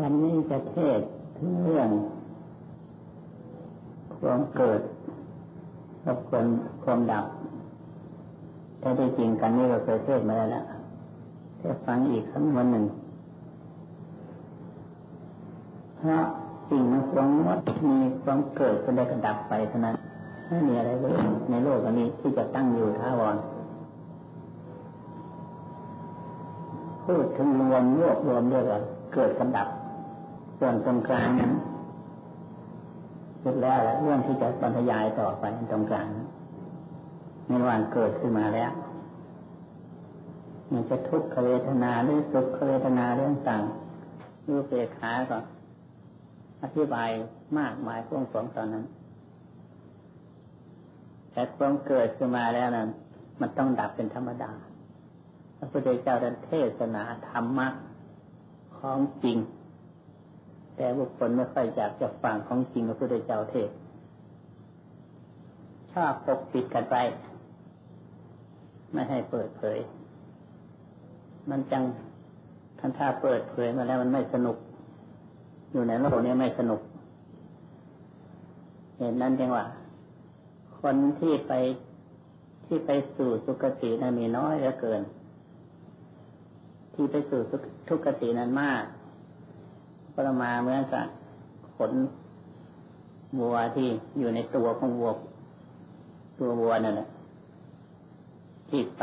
วันนี้จะเทศถึงเรื่องความเกิดกับความความดับถ้าได้จริงกันนี่เราเคยเทศมาแล้วละจะฟังอีกครั้งวันหนึ่งเพราะสิ่งมันสมมติมีความเกิดก็ได้กระดับไปเท่านั้นไม่มีอะไรเลยในโลกนี้ที่จะตั้งอยู่ท้าวรพูดถึงรวมรวบรวมเรื่องเกิดกระดับ ส่วนตรงกลางนั้นสุดแล้วเรื่องที่จะบรรยายต่อไปตรงกลางในวันเกิดขึ้นมาแล้วมันจะทุกขเวทนาหรือสุขเวทนาเรื่องต่างรูปเปขาก็อธิบายมากมายพวงสองตอนนั้น แต่ความเกิดขึ้นมาแล้วนั้นมันต้องดับเป็นธรรมดาพระพุทธเจ้าท่านเทศนาธรรมะของจริง แต่บุคคลไม่ค่อยอยากจะฟังของจริงพระพุทธเจ้าเทศ ชอบปกปิดกันไป ไม่ให้เปิดเผย มันจังท่านถ้าเปิดเผยมาแล้วมันไม่สนุก อยู่ในโลกนี้ไม่สนุก เห็นนั้นจังว่า คนที่ไปที่ไปสู่สุคตินั้นมีน้อยเหลือเกิน ที่ไปสู่ทุกขตินั้นมาก ปรมาเหมือนกับขนวัวที่อยู่ในตัวของวัวตัววัวนั่นแหละที่ไป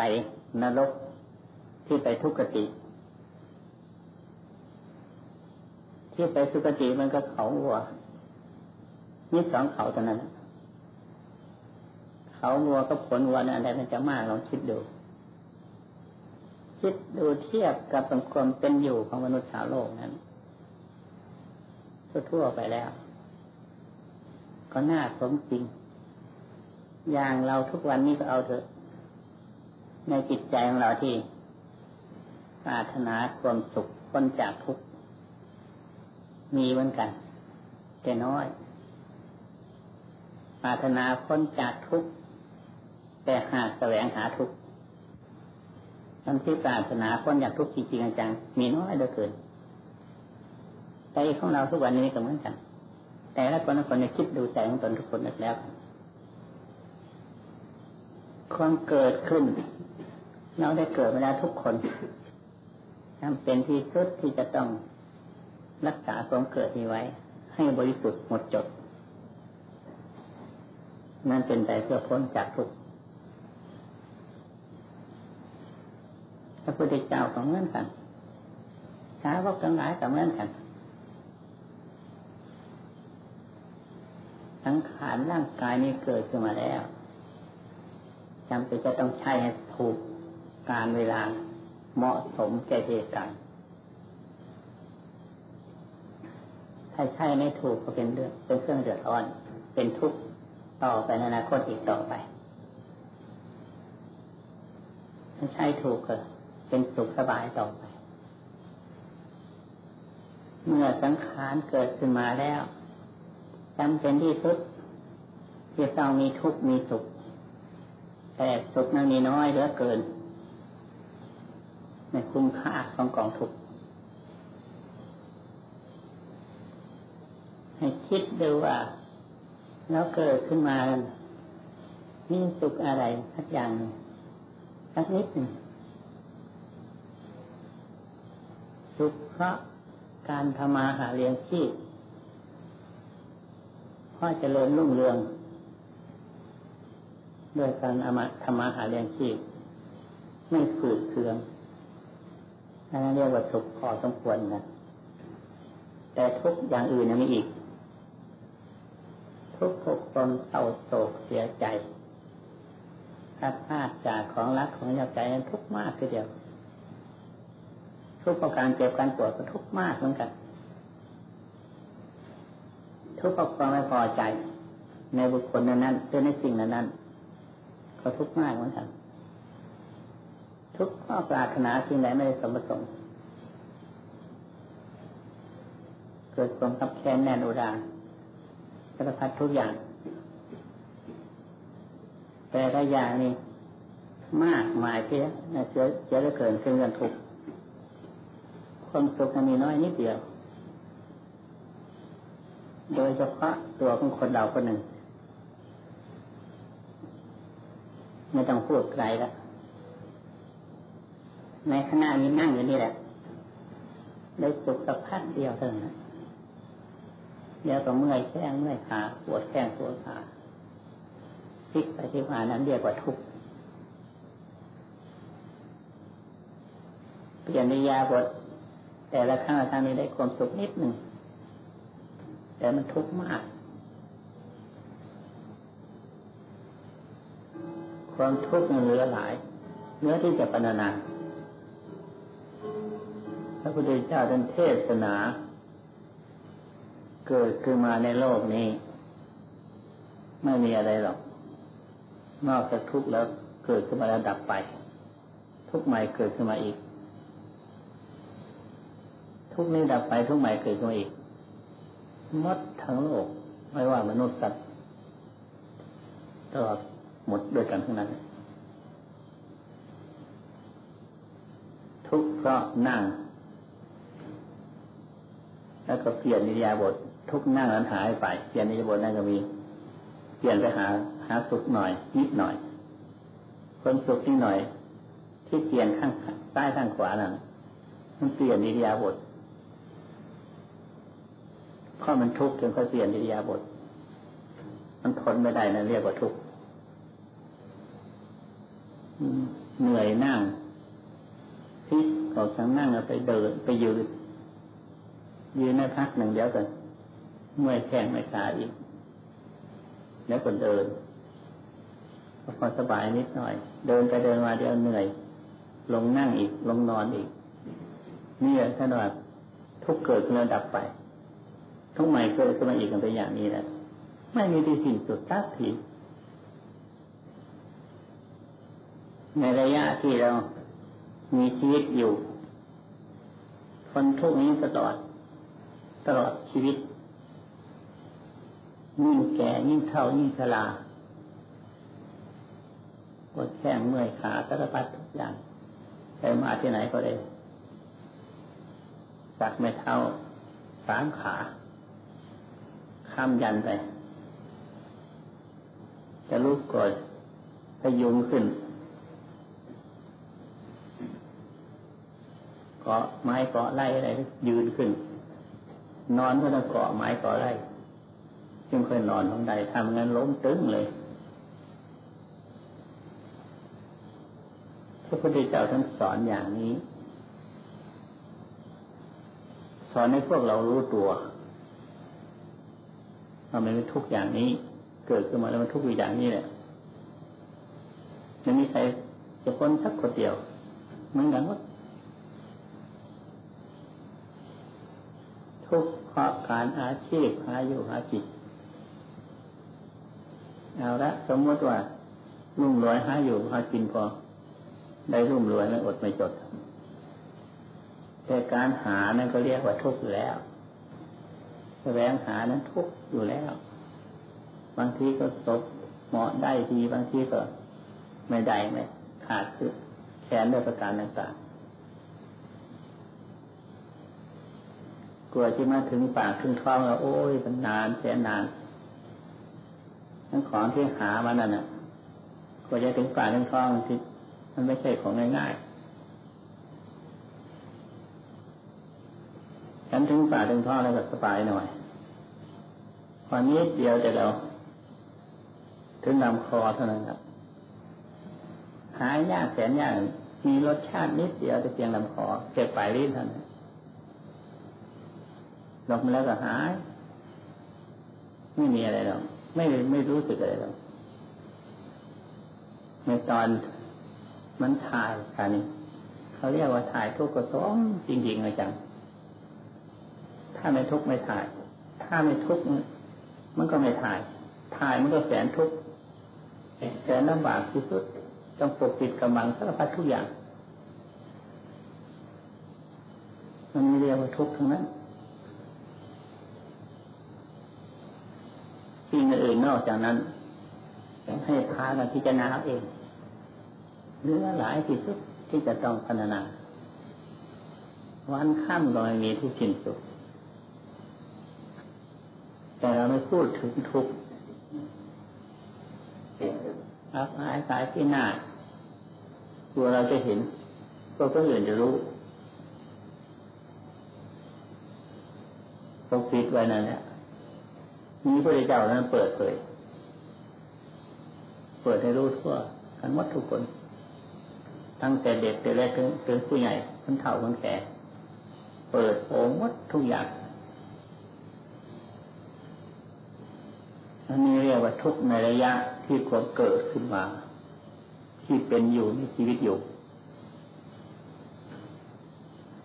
นรกที่ไปทุกขติ ที่ไปสุกติมันก็เขาวัวนี่สองเขาเท่านั้นเขาวัวกับขนวัวนั่นอะไรมันจะมากลองคิดดู คิดดูเทียบกับสังคมเป็นอยู่ของมนุษย์ชาวโลกนั้น ทั่วไปแล้ว ก็น่าสมจริง อย่างเราทุกวันนี้ก็เอาเถอะ ในจิตใจของเราที่ปรารถนาความสุขพ้นจากทุกข์มีเหมือนกัน แต่น้อยปรารถนาพ้นจากทุกข์แต่หากแสวงหาทุกข์ทั้งที่ปรารถนาพ้นจากทุกข์จริงๆจังมีน้อยเหลือเกิน ใจของเราทุกวันนี้ก็เหมือนกัน แต่ละคนละคนเนี่ยคิดดูใจของตนทุกคนแล้ว ความเกิดขึ้น เราได้เกิดมาแล้วทุกคนจำเป็นที่สุดที่จะต้องรักษาความเกิดนี้ไว้ ให้บริสุทธิ์หมดจด นั่นเป็นใจเพื่อพ้นจากทุกข์พระพุทธเจ้าก็เหมือนกันสาวกทั้งหลายก็เหมือนกัน สังขารร่างกายนี้เกิดขึ้นมาแล้วจำเป็นจะต้องใช้ให้ถูกการเวลาเหมาะสมแก่เหตุการณ์ถ้าใช่ไม่ถูกก็เป็นเรื่องเป็นเครื่องเดือดร้อน เป็นทุกข์ต่อไปในอนาคตอีกต่อไป ถ้าใช่ถูกก็เป็นสุขสบายต่อไป เมื่อสังขารเกิดขึ้นมาแล้ว จำเป็นที่สุดที่ต้องมีทุกข์มีสุข แต่สุขนั้นมีน้อยเหลือเกินในคุ้มค่าของกองทุกข์ให้คิดดูว่าแล้วเกิดขึ้นมามีสุขอะไรสักอย่างสักนิดหนึ่งสุขเพราะการทำมาหาเลี้ยงชีพ พ่อเจริญรุ่งเรืองด้วยการอามาธรรมาหาเลี้ยงชีพไม่ฝืดเคืองนั่นเรียกว่าสุขพอสมควรนะแต่ทุกอย่างอื่นยังมีอีก ทุกทุกตนเศร้าโศกเสียใจถ้าพลาดจากของรักของยาใจนั้นทุกมากทีเดียว ทุกประการเจ็บการปวดก็ทุกมากเหมือนกัน ทุกความไม่พอใจ ในบุคคลนั้นนั้นหรือในสิ่งนั้นนั้นก็ทุกข์มากเหมือนกันทุกข้อปรารถนาสิ่งใดไม่ได้สมประสงค์เกิดความขับแค้นแน่นอุดาสารพัดทุกอย่าง แต่ละอย่างนี้มากมายเพียเสียเสียเหลือเกินซึ่งเงินทุกข์ความสุขมีน้อยนิดเดียว โดยเฉพาะตัวของคนเราคนหนึ่ง ไม่ต้องพูดไกลแล้วในขณะนี้นั่งอยู่นี่แหละ ได้สุขสักพักเดียวเท่านั้นเดี๋ยวก็เมื่อยแข้งเมื่อยขาปวดแข้งปวดขาพลิกไปที่มานั้นเรียกว่าทุกข์เปลี่ยนนิยาบทแต่ละครั้งละครั้งนี้ได้ความสุขนิดหนึ่ง แต่มันทุกข์มาก ความทุกข์มันเหลือหลายเนื้อที่จะปรนนาพระพุทธเจ้าท่านเทศนา เกิดขึ้นมาในโลกนี้ ไม่มีอะไรหรอก นอกจากทุกข์แล้วเกิดขึ้นมาแล้วดับไป ทุกข์ใหม่เกิดขึ้นมาอีก ทุกข์นี้ดับไปทุกข์ใหม่เกิดขึ้นมาอีก มดทั้งโลก ไม่ว่ามนุษย์สัตว์ตลอดหมดด้วยกันทั้งนั้น ทุกเพราะนั่ง แล้วก็เปลี่ยนนิยาบท ทุกนั่งนั้นหายไป เปลี่ยนนิยาบทนั่นก็มี เปลี่ยนไปหาหาสุขหน่อยนิดหน่อยคนสุขนิดหน่อย ที่เปลี่ยนข้างใต้ข้างขวานั่นมันเปลี่ยนนิยาบท เพราะมันทุกข์จนเขาเปลี่ยนนิยาบทมันทนไม่ได้นะเรียกว่าทุกข์เหนื่อยนั่งพิกออกจากนั่งไปเดินไปยืน ยืนในพักหนึ่งเดียวกันเมื่อยแข้งไม่ขาอีก แล้วก็เดินพอสบายนิดหน่อย เดินไปเดินมาเดี๋ยวเหนื่อย ลงนั่งอีก ลงนอนอีกนี่แหละท่านว่าทุกเกิดแล้วดับไป ทุกใหม่เกิดขึ้นมาอีกกันไปอย่างนี้แหละไม่มีที่สิ้นสุดทักทีในระยะที่เรามีชีวิตอยู่ทนทุกข์นี้ตลอด ตลอดชีวิตยิ่งแก่ยิ่งเท่ายิ่งชราปวดแข้งเมื่อยขาสารพัดทุกอย่างไปมาที่ไหนก็ได้สักไม่เท่าสามขา ข้ามยันไป จะลุกก่อนพยุงขึ้น เกาะไม้เกาะไร่อะไรยืนขึ้น นอนก็ต้องเกาะไม้เกาะไร่จึงเคยนอนตรงใดทำงั้นล้มตึงเลยพระพุทธเจ้าท่านสอนอย่างนี้ สอนให้พวกเรารู้ตัว ว่ามันเป็นทุกอย่างนี้ เกิดขึ้นมาแล้วมันทุกอย่างนี้แหละไม่มีใครจะพ้นสักคนเดียวเหมือนกันว่าทุกเพราะการอาชีพหาอยู่หาจิตเอาละสมมติว่ารุ่มรวยหาอยู่หากินพอ ได้รุ่มรวยแล้วอดไม่จดแต่การหานั้นก็เรียกว่าทุกข์อยู่แล้ว แสวงหานั้นทุกอยู่แล้ว บางทีก็ตกเหมาะได้ทีบางทีก็ไม่ได้ไม่ขาดคือแขนด้วยประการต่างๆกลัวที่มาถึงปากถึงท้องแล้วโอ้ยมันนานแสนนานทั้งของที่หามานั่นน่ะกว่าจะถึงปากถึงท้องที่มันไม่ใช่ของง่ายๆ ฉันถึงปาถึงท้อแล้วก็สบายหน่อยพอนี้เดียวจะเราถึงลำคอเท่านั้นครับ หายยากแสนยากมีรสชาตินิดเดียวจะเพียงลำคอเจ็บปลายลิ้นเท่านั้นลงมาแล้วก็หาย ไม่มีอะไรหรอกไม่ไม่รู้สึกอะไรหรอกในตอนมันถ่ายกันเขาเรียกว่าถ่ายทุกข์ก็ต้องจริงๆเลยจัง ถ้าไม่ทุกข์ไม่ถ่าย ถ้าไม่ทุกข์มันก็ไม่ถ่าย ถ่ายมันก็แสนทุกข์แสนลำบากที่สุดต้องปกปิดกำลังสารพัดทุกอย่าง มันมีเรียกว่าทุกข์ทั้งนั้นสิ่งอื่นนอกจากนั้นให้พากันพิจารณาเองเนื้อหลายที่สุดที่จะต้องพัฒนา วันข้ามก็ไม่มีที่สิ้นสุด แต่เราไม่พูดถึงทุกข์อับอายสายที่หน้าตัวเราจะเห็นก็คนอื่นจะรู้ต้องปิดไว้นั่นแหละมีพระเจ้านั้นเปิดเผยเปิดให้รู้ทั่วกันหมดทุกคนตั้งแต่เด็กแต่แรกถึงถึงผู้ใหญ่คนเฒ่าคนแก่ เปิดโอ่งหมดทุกอย่าง นนี้เรียกว่าทุกในระยะที่ควรเกิดขึ้นมา ที่เป็นอยู่ในชีวิตอยู่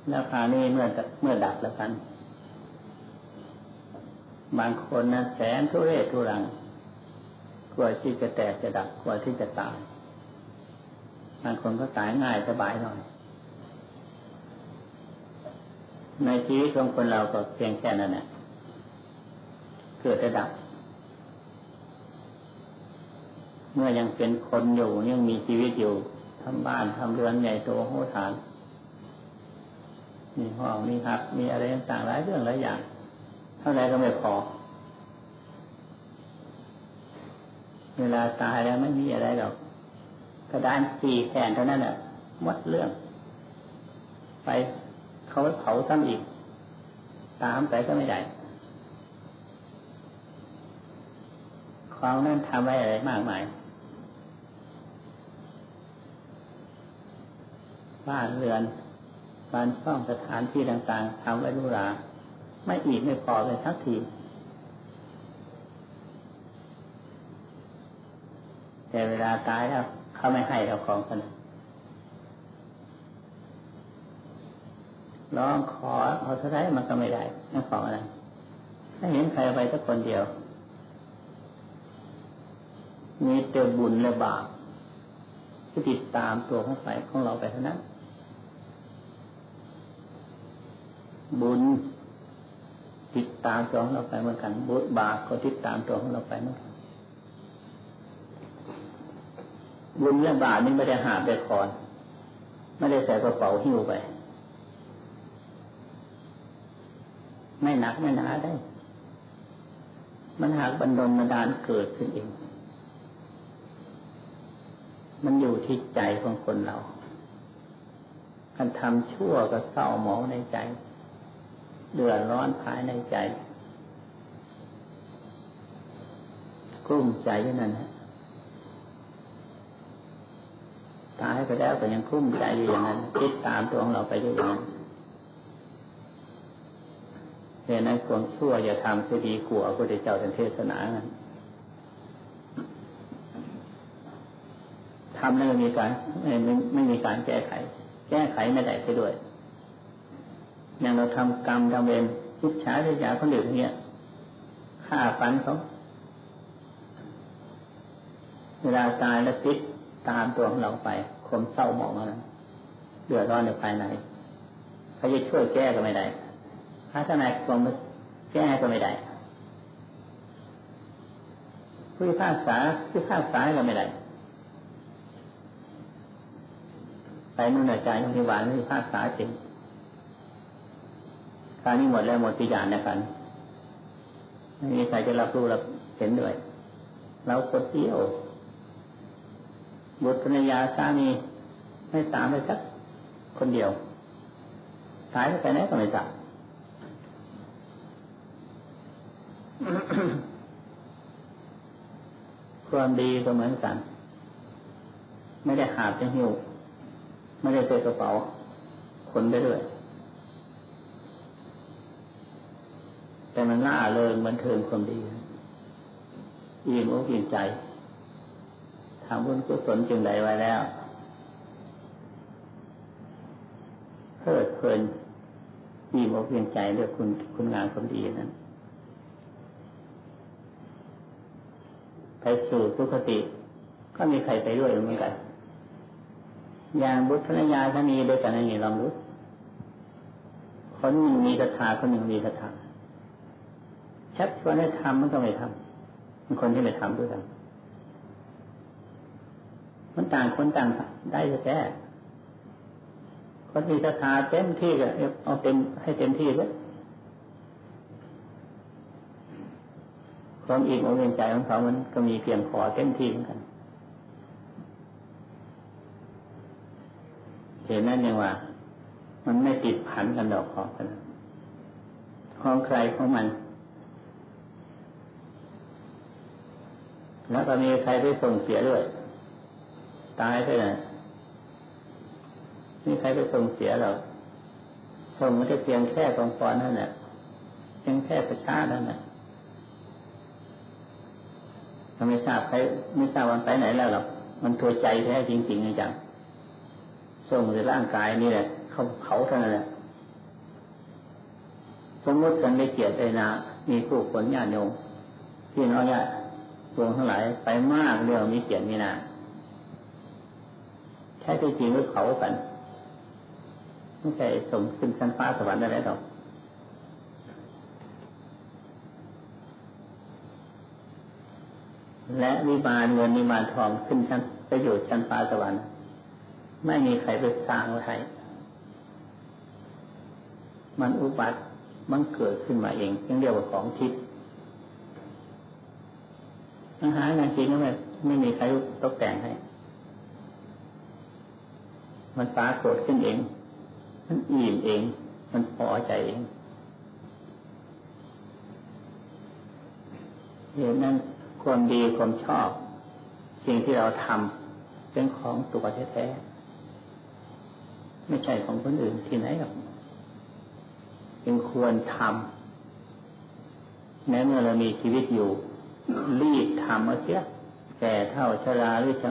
แล้วคราวนี้เมื่อเมื่อดับแล้วกัน บางคนนะแสนทุเรศทุรังกลัวที่จะแตกจะดับกลัวที่จะตายบางคนก็ตายง่ายสบายหน่อย ในชีวิตของคนเราก็เพียงแค่นั้นแหละเกิดจะดับ เมื่อยังเป็นคนอยู่ยังมีชีวิตอยู่ทำบ้านทำเรือนใหญ่โตโหฐาน มีห้องมีครับ มีอะไรต่างๆหลายเรื่องหลายอย่างเท่าไรก็ไม่พอ เวลาตายแล้วไม่มีอะไรหรอกกระดานสี่แผ่นเท่านั้นแหละหมดเรื่อง ไปเขาเผาซ้ำอีก ตามไปก็ไม่ได้ของนั้นทำไว้อะไรมากมาย บ้านเรือน การช่องสถานที่ต่างๆทำไว้รูราไม่อีกไม่พอเลยทักที แต่เวลาตายแล้วเขาไม่ให้เราของกันร้องขอเอาเท่าไรมันก็ไม่ได้ไม่ขออะไรถ้าเห็นใครไปสักคนเดียว มีเตอบุญและบาปที่ติดตามตัวของไปของเราไปเท่านั้น บุญติดตามตัวของเราไปเหมือนกัน บุญบาปก็ติดตามตัวของเราไปเหมือนกันบุญเรื่องบาปนี่ไม่ได้หาไปคอนไม่ได้ใส่กระเป๋าหิ้วไป ไม่หนักไม่หนาได้ มันหากบันดลบันดาลเกิดขึ้นเอง มันอยู่ที่ใจของคนเราการทำชั่วก็เศร้าหมองในใจ เดือดร้อนภายในใจกลุ้มใจอย่นั้นตายไปแล้วก็ยังคุ้มใจอยู่อย่างนั้นคิดตามตัวของเราไปอยู่อย่างนั้นเหตุนั้นความชั่วอย่าทำจะดีกว่าพระพุทธเจ้าท่านเทศนาทำแล้วมีการไม่ไม่ไม่มีการแก้ไข แก้ไขไม่ได้ไปด้วย อย่างเราทำกรรมทำเวรทุกช้าทุกอย่างคนอื่นเนี่ยฆ่าฟันเขาเวลาตายแล้วติดตามตัวของเราไปคมเศร้าหมองนั้นเดือดร้อนในภายในเขาจะช่วยแก้ก็ไม่ได้ถ้าทนายความแก้ก็ไม่ได้ผู้พิพากษาผู้พิพากษาก็ไม่ได้ไปนู่นใจยงที่หวานผู้พิพากษาจริง คราวนี้หมดแล้วหมดปีจานนะครับไม่มีใครจะรับรู้รับเห็นด้วย เราคนเดียวบุตรภรรยาสามีไม่ตามไปสักคนเดียวตายไปไหนก็ไม่จับความดีก็เหมือนกัน ไม่ได้หาบจะหิว ไม่ได้เจอกระเป๋า คนได้ด้วย แต่มันล่าเริงมันเทิงความดีอิ่มอกอิ่มใจทำบุญกุศลจึงใดไว้แล้วเพิดเพลินอิ่มอกเพียงใจเรื่องคุณคุณงามความดีนั้นไปสู่สุคติ ก็มีใครไปด้วยเหมือนกันอย่างบุตรภรรยาถ้ามีด้วยกันนี่ลองดูคนหนึ่งมีศรัทธาคนหนึ่งมีศรัทธา ชักชวนให้ทำมันก็ไม่ทำมันคนที่ไม่ทำด้วยกันมันต่างคนต่างได้แค่คนมีศรัทธาเต็มที่ก็เอาเต็มให้เต็มที่เลยความอิ่มอกอิ่มใจของเขามันก็มีเพียงพอเต็มที่เหมือนกันเห็นนั่นยังว่า มันไม่ติดพันกันดอกขอกันของใครของมัน แล้วก็มีใครไปส่งเสียด้วย ตายไปไหนมีใครไปส่งเสียเราส่งมันจะเพียงแค่กองฟอนนั่นแหละเพียงแค่ประชานั่นแหละเราไม่ทราบใครไม่ทราบวันไปไหนแล้วหรอกมันตัวใจแท้จริงๆจังส่งในร่างกายนี่แหละเขาเผาเท่านั้นแหละสมมติกันได้เกียรติได้นามีผู้คนญาติโยมพี่น้องญาติ รวมทั้งหลายไปมากเรื่องมีเกียรติมีนาแค่ที่จริงก็เขากันไม่ใช่ส่งขึ้นชั้นฟ้าสวรรค์อะไรหรอกและวิมานเงินวิมานทองขึ้นชั้นไปอยู่ชั้นฟ้าสวรรค์ ไม่มีใครไปสร้างไว้ให้มันอุบัติมันเกิดขึ้นมาเองยังเรียกว่าของทิพย์ อาหารงานจริงก็ไม่ไม่มีใครตกแต่งให้ มันปรากฏขึ้นเอง มันอิ่มเอง มันพอใจเองเหตุนั้นความดีความชอบ สิ่งที่เราทำเป็นของตัวแท้ๆไม่ใช่ของคนอื่นที่ไหนหรอกยังควรทำแม้เมื่อเรามีชีวิตอยู่ รีบทำเอาเสียแก่เท่าชราหรือจะ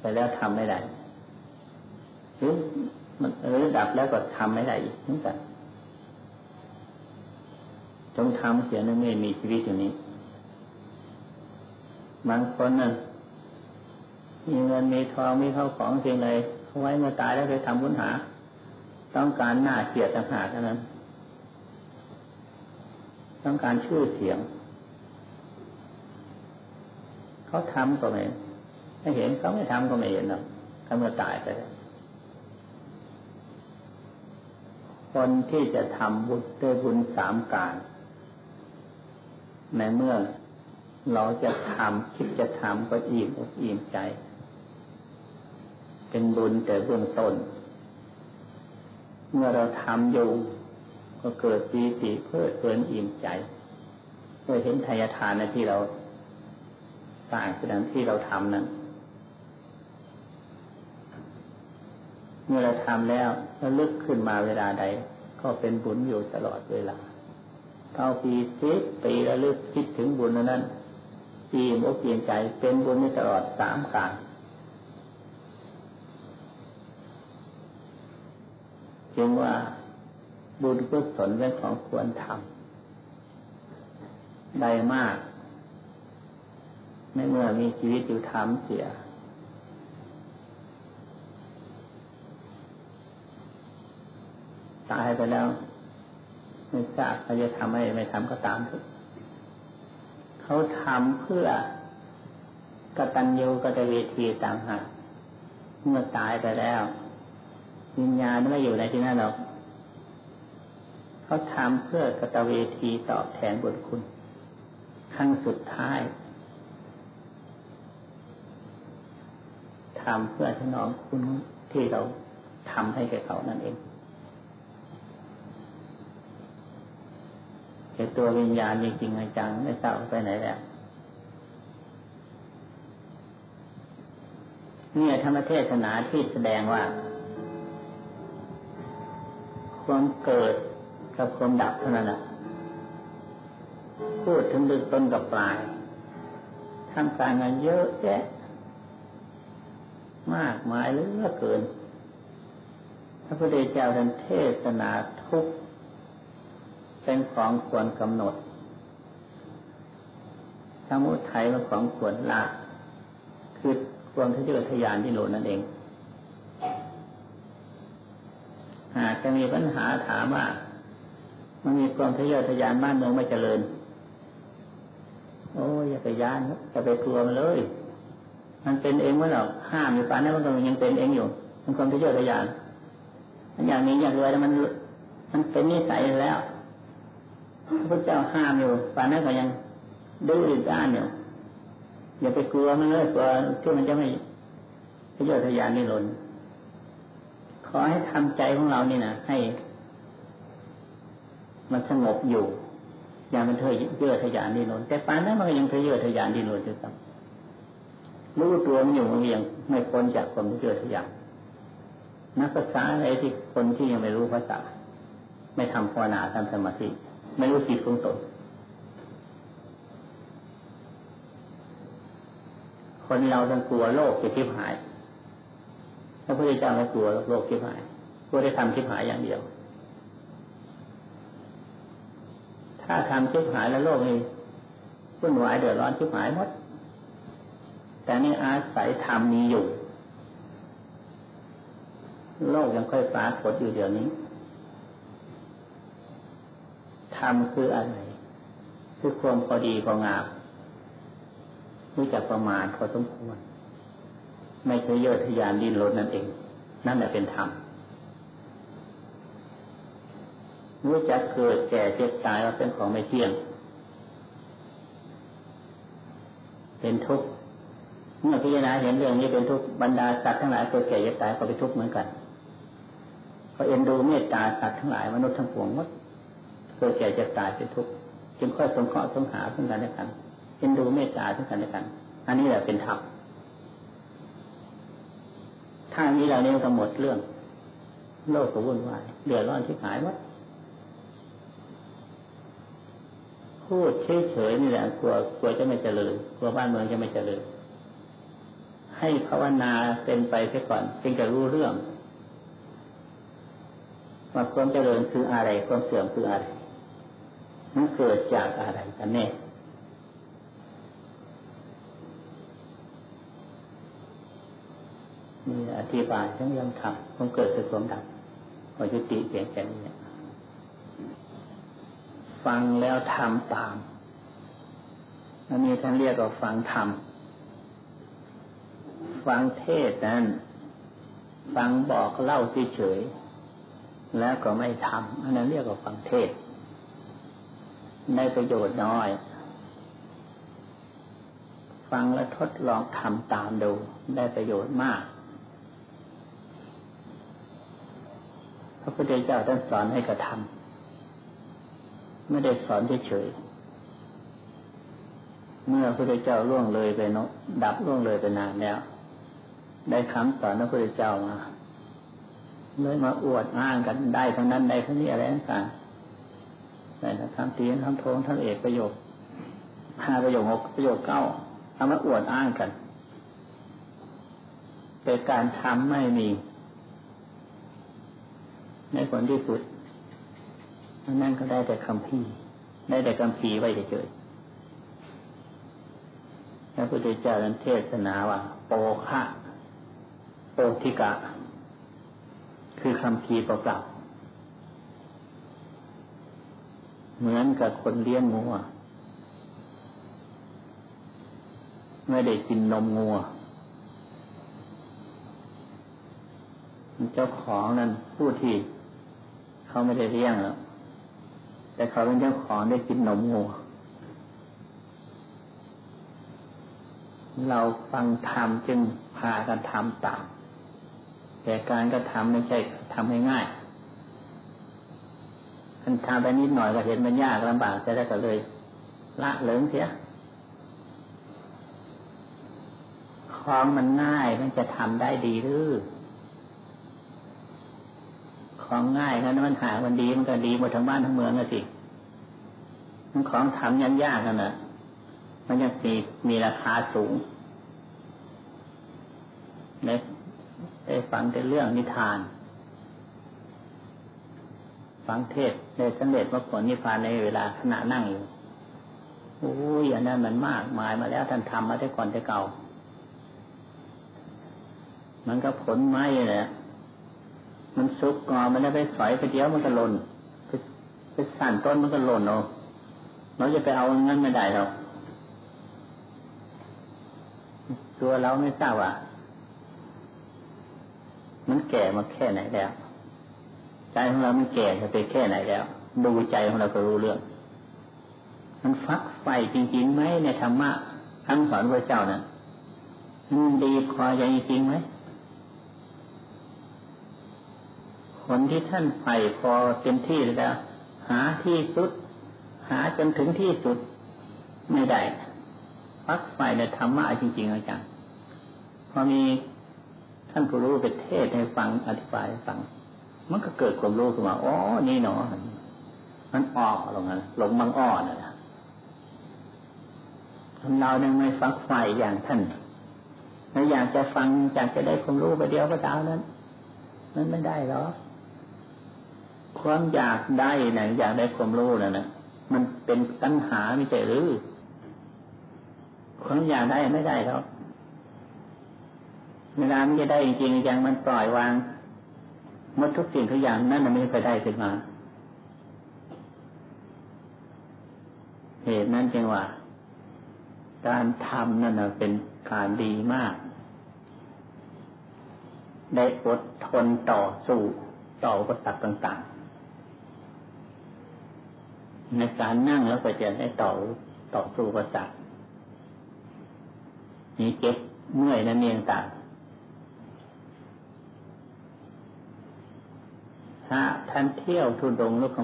ไปแล้วทำไม่ได้หรือมันหรือดับแล้วก็ทำไม่ได้อีกเหมือนกันจงทำเสียนั่นไม่มีชีวิตอยู่นี้ บางคนนั่นมีเงินมีทองมีเข้าของสิ่งใดเอาไว้เมื่อตายแล้วไปทำบุญหา ต้องการหน้าเกียรติต่างหากนั้น ต้องการชื่อเสียง เขาทำก็ไม่ไม่เห็นเขาไม่ทำก็ไม่เห็นหรอกถ้าเมื่อตายไปแล้วคนที่จะทำบุญด้วยบุญสามการ ในเมื่อเราจะทำคิดจะทำก็อิ่มอกอิ่มใจ เป็นบุญแต่เบื้องต้น เมื่อเราทำอยู่ ก็เกิดปีติเพื่อเพลินอิ่มใจเมื่อเห็นทายทานในที่เรา สร้างแสดงที่เราทำนั้น เมื่อเราทำแล้วแล้วลึกขึ้นมาเวลาใด ก็เป็นบุญอยู่ตลอดเวลาเท่าปีสิบปีแล้วลึกคิดถึงบุญนั้นปีมอกเปลี่ยนใจเป็นบุญในตลอดสามการจึงว่าบุญกุศลเป็นของควรทำได้มาก ไม่เมื่อมีชีวิตอยู่ทำเสีย ตายไปแล้ว ไม่ทราบเขาจะทำให้ไม่ทำก็ตามเถอะเขาทำเพื่อกตัญญูกตเวทีต่างหากเมื่อตายไปแล้ววิญญาณไม่อยู่ในที่นั่นหรอกเขาทำเพื่อกตเวทีตอบแทนบุญคุณครั้งสุดท้าย ทำเพื่อถนอมคุณที่เราทำให้แก่เขานั่นเองแต่ตัววิญญาณจริงๆจังไม่ทราบไปไหนแล้วเนี่ยธรรมเทศนาที่แสดงว่า ความเกิดกับความดับเท่านั้นแหละพูดถึงดึกต้นกับปลายทำการงานเยอะแยะ มากมายเหลือเกิน พระพุทธเจ้าท่านเทศนาทุกเป็นของควรกำหนดสมุทัยเป็นของควรละคือความทะเยอทะยานที่โลนั่นเอง หากจะมีปัญหาถามว่ามันมีความทะเยอทะยานบ้านเมืองไม่เจริญ โอ้ยอย่าไปยานอย่าไปกลัวมันเลย มันเป็นเองเมื่อหรอกห้ามอยู่ป่านนั้นมันก็ยังเป็นเองอยู่ มันความทะเยอทะยานมันอย่างนี้อย่างรวยแล้วมัน มันเป็นนิสัยแล้วพระพุทธเจ้าห้ามอยู่ป่านนั้นก็ยังดื้อด้านเนี่อย่าไปกลัวมันเลยกลัวที่มันจะไม่ทะเยอทะยานนี่หล่นขอให้ทำใจของเรานี่นะให้ มันสงบอยู่ อย่ามันเทยเยอทะยานนี่หล่นแต่ปานนั้นมันก็ยังทะเยอทะยานนี่หล่นอยู่ครับ รู้ตัวมันอยู่มันยังไม่พ้นจากความทะเยอทะยานนักภาษาอะไรที่คนที่ยังไม่รู้ภาษาไม่ทำภาวนาทำสมาธิไม่รู้จิตของตนคนเราต้องกลัวโลกจะทิพหายพระพุทธเจ้าไม่กลัวโลกทิพหายกลัวได้ทำทิพหายอย่างเดียว ถ้าทำทิพหายแล้วโลกนี้วุ่นวายเดือดร้อนทิพหายหมด แต่นี่อาศัยธรรมมีอยู่ โลกยังค่อยปรากฏอยู่เดี๋ยวนี้ธรรมคืออะไร คือความพอดีพองามรู้จักประมาณพอสมควร ไม่เคยเยอทยานดินรถนั่นเอง นั่นแหละเป็นธรรมรู้จักเกิดแก่เจ็บตายว่าเป็นของไม่เที่ยง เป็นทุกข์ เมื่อพิจารณาเห็นเรื่องนี้เป็นทุกข์บรรดาสัตว์ทั้งหลายเกิดแก่เจ็บตายก็เป็นทุกข์เหมือนกันก็เอ็นดูเมตตาสัตว์ทั้งหลายมนุษย์ทั้งปวงหมดเกิดแก่จ็บตายเป็นทุกข์จึงค่อยสงเคราะห์สงหาซึ่งกันและกันเอ็นดูเมตตาซึ่งกันและกัน อันนี้แหละเป็นธรรมถ้านี้เราเนี่ยก็หมดเรื่อง โลกก็วุ่นวายเดือดร้อนที่หายวัดพูดเฉยๆนี่แหละกลัวกลัวจะไม่เจริญกลัวบ้านเมืองจะไม่เจริญ ให้ภาวนาเป็นไปเสียก่อนจึงจะรู้เรื่องว่าความเจริญคืออะไรความเสื่อมคืออะไรมันเกิดจากอะไรกันแน่มีอธิบายทั้งยังทำความเกิดคือความดับพอยุติเปลี่ยนแปลงเนี่ยฟังแล้วทำตามอันนี้ท่านเรียกว่าฟังธรรม ฟังเทศนั้น ฟังบอกเล่าเฉยแล้วก็ไม่ทำอันนั้นเรียกว่าฟังเทศได้ประโยชน์น้อย ฟังและทดลองทำตามดู ได้ประโยชน์มาก พระพุทธเจ้าท่านสอนให้กระทำไม่ได้สอนเฉยเมื่อพระพุทธเจ้าล่วงเลยไปนดับล่วงเลยไปนานแล้ว ได้คำสอนพระพุทธเจ้ามาเลยมาอวดอ้างกันได้ทั้งนั้นได้ทั้งนี้อะไรต่างได้ทั้งตีนทั้งโทงทั้งเอกประโยคห้าประโยคหกประโยคเก้าทำมาอวดอ้างกันแต่การทำไม่มี ในผลที่สุดนั่นก็ได้แต่คำพีได้แต่คำพีไว้เฉยพระพุทธเจ้าเทศนาว่าโปคะ โปธิกะ คือคำพีเปล่าเหมือนกับคนเลี้ยงงัวไม่ได้กินนมงัวเจ้าของนั้นผู้ที่เขาไม่ได้เลี้ยงแล้วแต่เขาเป็นเจ้าของได้กินนมงัวเราฟังธรรมจึงพากันทำตาม แต่การกระทำไม่ใช่ทำให้ง่ายมันทำไปนิดหน่อยก็เห็นมันยากลำบากจะได้ก็เลย ละเลิงเสียของมันง่ายมันจะทำได้ดีหรือของง่ายนั้นมันหามันดีมันก็ดีหมดทั้งบ้านทั้งเมืองนะสิมันของทำยันยากกันนะมันยังมีมีราคาสูงใน ได้ฟังแต่เรื่องนิทาน ฟังเทศได้สำเร็จมรรคผลนิพพานในเวลาขณะนั่งอยู่โอ้ยอย่างนั้นมันมากมายมาแล้วท่านทำมาได้ก่อนแต่เก่า มันก็ผลไม้แหละมันซุกงอมันได้ไปสอยไปเดียวมันก็หล่นไปสั่นต้นมันก็หล่นเอาเราจะไปเอาเงินไม่ได้หรอกตัวเราไม่ทราบว่า มันแก่มาแค่ไหนแล้ว ใจของเรามันแก่จะไปแค่ไหนแล้ว ดูใจของเราก็รู้เรื่อง มันฟักไฟจริงๆไหมในธรรมะคำสอนพระเจ้านะ่ะมันดีพอใจจริงไหมคนที่ท่านใฝ่พอเต็มที่แล้ว หาที่สุด หาจนถึงที่สุด ไม่ได้ฟักไฟในธรรมะจริงๆอาจารย์พอมี ท่านผู้รู้ไปเทศให้ฟังอธิบายให้ฟัง มันก็เกิดความรู้ขึ้นมาอ๋อนี่หนอมันอ้อลงนั้นหลงบางอ้อน่ะนะเรายังไม่ฟักไฟอย่างท่านเราอยากจะฟังอยากจะได้ความรู้ไปเดียวก็ตามนั้น มันไม่ได้หรอกความอยากได้นะอยากได้ความรู้นะนะมันเป็นปัญหาไม่ใช่หรือความอยากได้ไม่ได้หรอก เวลามันจะได้จริงๆอย่างมันปล่อยวางหมดทุกสิ่งทุกอย่างนั่นมันไม่เคยได้ขึ้นมา เหตุนั้นจึงว่า การทำนั่นเป็นการดีมาก ได้อดทนต่อสู้ต่ออุปสรรคต่าง ๆ ในการนั่งแล้วก็จะได้ต่อต่อสู้อุปสรรคมีเจ็บเมื่อยนั่นเองต่าง พระท่านเที่ยวทุดงลูกขโม